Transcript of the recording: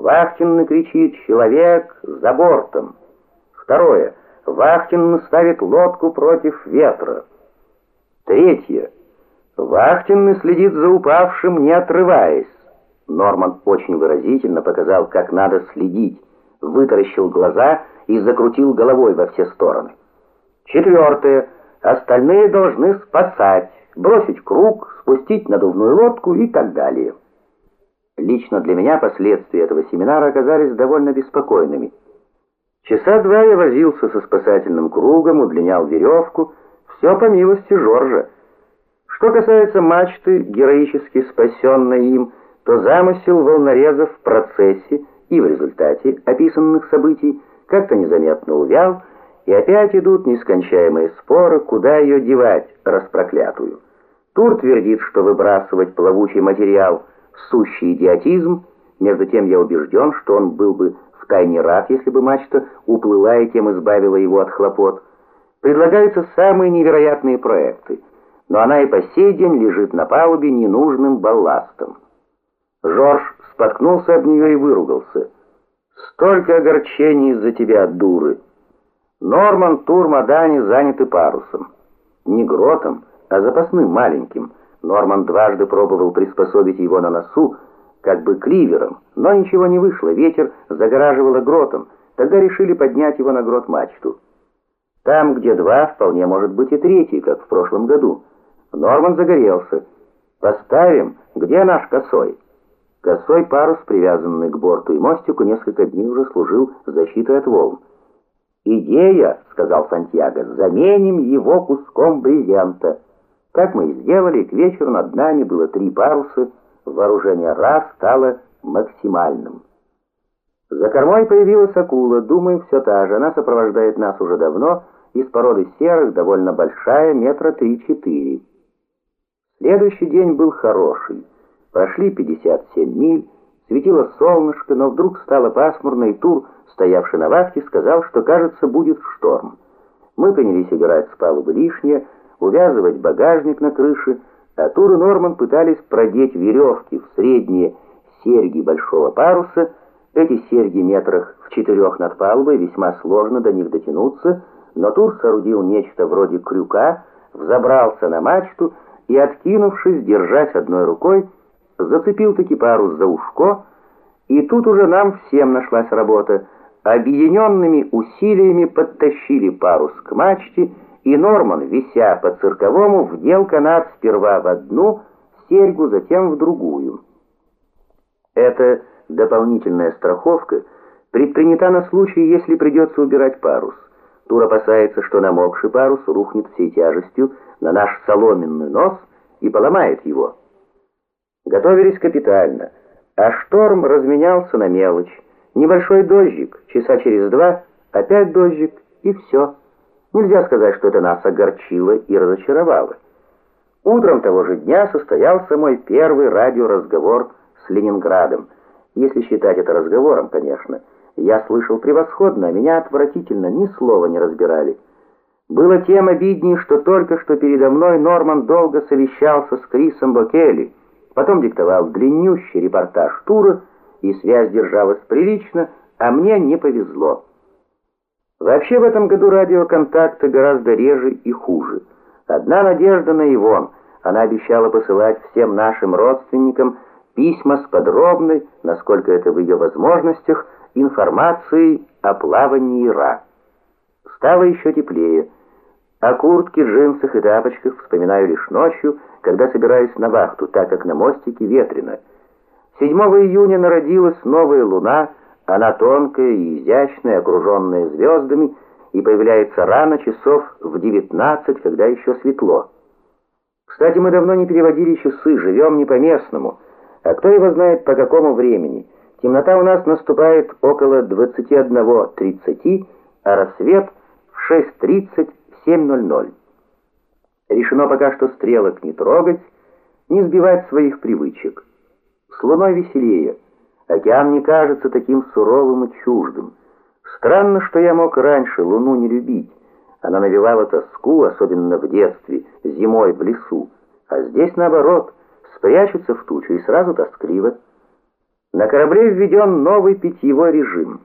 Вахтин кричит «Человек за бортом!». Второе. Вахтин ставит лодку против ветра. Третье. Вахтин следит за упавшим, не отрываясь. Норман очень выразительно показал, как надо следить, вытаращил глаза и закрутил головой во все стороны. Четвертое. Остальные должны спасать, бросить круг, спустить надувную лодку и так далее. Лично для меня последствия этого семинара оказались довольно беспокойными. Часа два я возился со спасательным кругом, удлинял веревку, все по милости Жоржа. Что касается мачты, героически спасенной им, то замысел волнорезов в процессе и в результате описанных событий как-то незаметно увял, и опять идут нескончаемые споры, куда ее девать, распроклятую. Тур твердит, что выбрасывать плавучий материал – сущий идиотизм, между тем я убежден, что он был бы втайне рад, если бы мачта уплыла и тем избавила его от хлопот. Предлагаются самые невероятные проекты, но она и по сей день лежит на палубе ненужным балластом. Жорж споткнулся об нее и выругался. «Столько огорчений из-за тебя, дуры!» Норман, Тур, Мадани заняты парусом. Не гротом, а запасным маленьким. Норман дважды пробовал приспособить его на носу, как бы кривером, но ничего не вышло, ветер загораживало гротом. Тогда решили поднять его на грот-мачту. Там, где два, вполне может быть и третий, как в прошлом году. Норман загорелся. «Поставим, где наш косой?» Косой парус, привязанный к борту и мостику, несколько дней уже служил защитой от волн. «Идея», — сказал Сантьяго, — «заменим его куском брезента». Так мы и сделали, к вечеру над нами было три паруса, вооружение раз стало максимальным. За кормой появилась акула, думаю, все та же. Она сопровождает нас уже давно, из породы серых, довольно большая, метра три-четыре. Следующий день был хороший. Прошли 57 миль, светило солнышко, но вдруг стало пасмурно, и Тур, стоявший на вахте, сказал, что, кажется, будет шторм. Мы принялись играть с палубы лишнее, увязывать багажник на крыше, а Тур и Норман пытались продеть веревки в средние серьги большого паруса. Эти серьги метрах в четырех над палубой, весьма сложно до них дотянуться, но Тур соорудил нечто вроде крюка, взобрался на мачту и, откинувшись, держась одной рукой, зацепил-таки парус за ушко, и тут уже нам всем нашлась работа. Объединенными усилиями подтащили парус к мачте, и Норман, вися по цирковому, вдел канат сперва в одну серьгу, затем в другую. Эта дополнительная страховка предпринята на случай, если придется убирать парус. Тур опасается, что намокший парус рухнет всей тяжестью на наш соломенный нос и поломает его. Готовились капитально, а шторм разменялся на мелочь. Небольшой дождик, часа через два, опять дождик, и все. Нельзя сказать, что это нас огорчило и разочаровало. Утром того же дня состоялся мой первый радиоразговор с Ленинградом. Если считать это разговором, конечно. Я слышал превосходно, а меня отвратительно, ни слова не разбирали. Было тем обиднее, что только что передо мной Норман долго совещался с Крисом Бокелли, потом диктовал длиннющий репортаж тура, и связь держалась прилично, а мне не повезло. Вообще в этом году радиоконтакты гораздо реже и хуже. Одна надежда на Ивон. Она обещала посылать всем нашим родственникам письма с подробной, насколько это в ее возможностях, информацией о плавании Ра. Стало еще теплее. О куртке, джинсах и тапочках вспоминаю лишь ночью, когда собираюсь на вахту, так как на мостике ветрено. 7 июня народилась новая луна, она тонкая и изящная, окруженная звездами, и появляется рано часов в 19, когда еще светло. Кстати, мы давно не переводили часы, живем не по-местному, а кто его знает по какому времени. Темнота у нас наступает около 21.30, а рассвет в 6.30-7.00. Решено пока что стрелок не трогать, не сбивать своих привычек. С луной веселее. Океан не кажется таким суровым и чуждым. Странно, что я мог раньше луну не любить. Она навевала тоску, особенно в детстве, зимой в лесу. А здесь наоборот, спрячется в тучу и сразу тоскливо. На корабле введен новый питьевой режим.